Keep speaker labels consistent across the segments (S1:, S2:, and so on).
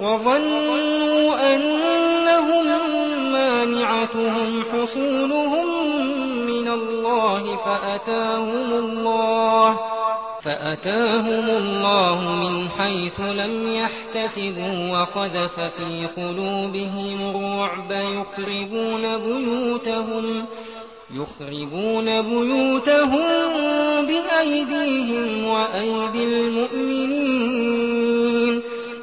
S1: وظنوا أنهم مانعتهم حصولهم من الله فأتاهم الله فأتاهم الله من حيث لم يحتسبوا وقذف في قلوبهم الرعب يخربون بيوتهم يخربون بيوتهم بأيديهم وأيدي المؤمنين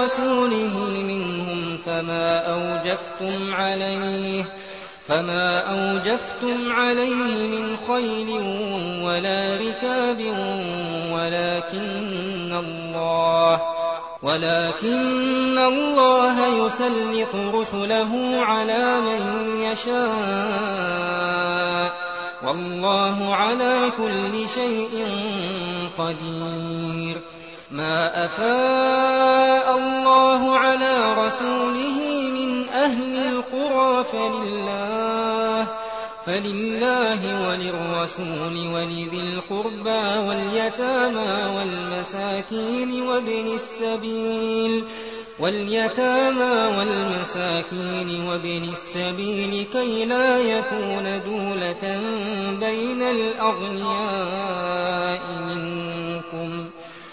S1: ورسوله منهم فما أوجفتم عليه فما أوجفتم عليه من خيل ولا ركاب ولكن الله ولكن الله يسلط رسله على من يشاء والله على كل شيء قدير مَا أَفَاءَ اللَّهُ عَلَىٰ رَسُولِهِ مِنْ أَهْلِ الْقُرَىٰ فَلِلَّهِ فلله وللرسول ولذي القربى واليتامى والمساكين وابن السبيل واليتامى والمساكين وابن السبيل كي لا يكون دولة بين الأغنياء منكم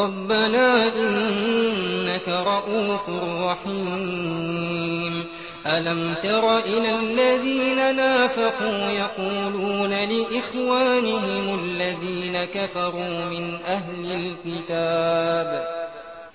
S1: ربنا إنك رؤوف رحيم ألم تر إلى الذين نافقوا يقولون لإخوانهم الذين كفروا من أهل الكتاب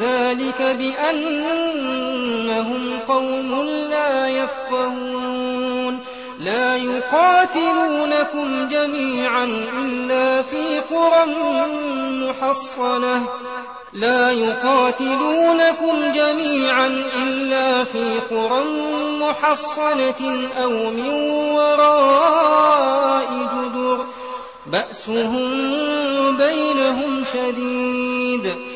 S1: ذلك بأنهم قوم لا يفقهون لا يقاتلونكم جميعا إلا في قرى محصنة لا يقاتلونكم جميعا إلا في قرى محصنة أو من وراء جدر بأسهم بينهم شديد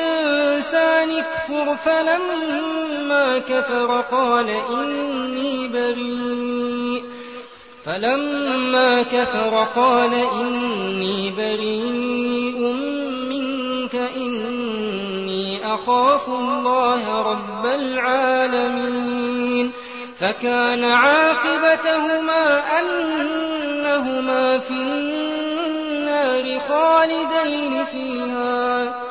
S1: الإنسان اكفر فلما كفر قال إني بريء فلما كفر قال إني بريء منك إني أخاف الله رب العالمين فكان عاقبتهما أنهما في النار خالدين فيها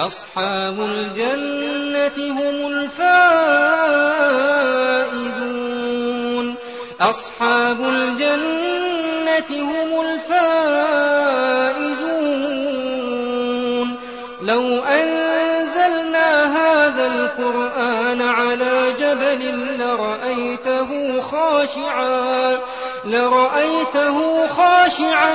S1: أصحاب الجنة هم الفائزون أصحاب الجنة هم الفائزون لو أنزلنا هذا القرآن على جبل لرأيته خاشعا لرأيته خاشعا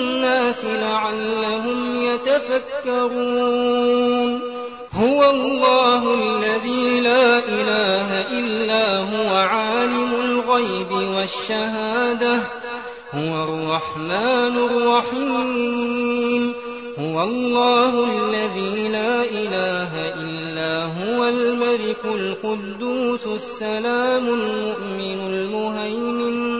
S1: الناس لعلهم يتفكرون هو الله الذي لا إله إلا هو عالم الغيب والشهادة هو الرحمن الرحيم هو الله الذي لا إله إلا هو الملك القدوس السلام المؤمن المهيمن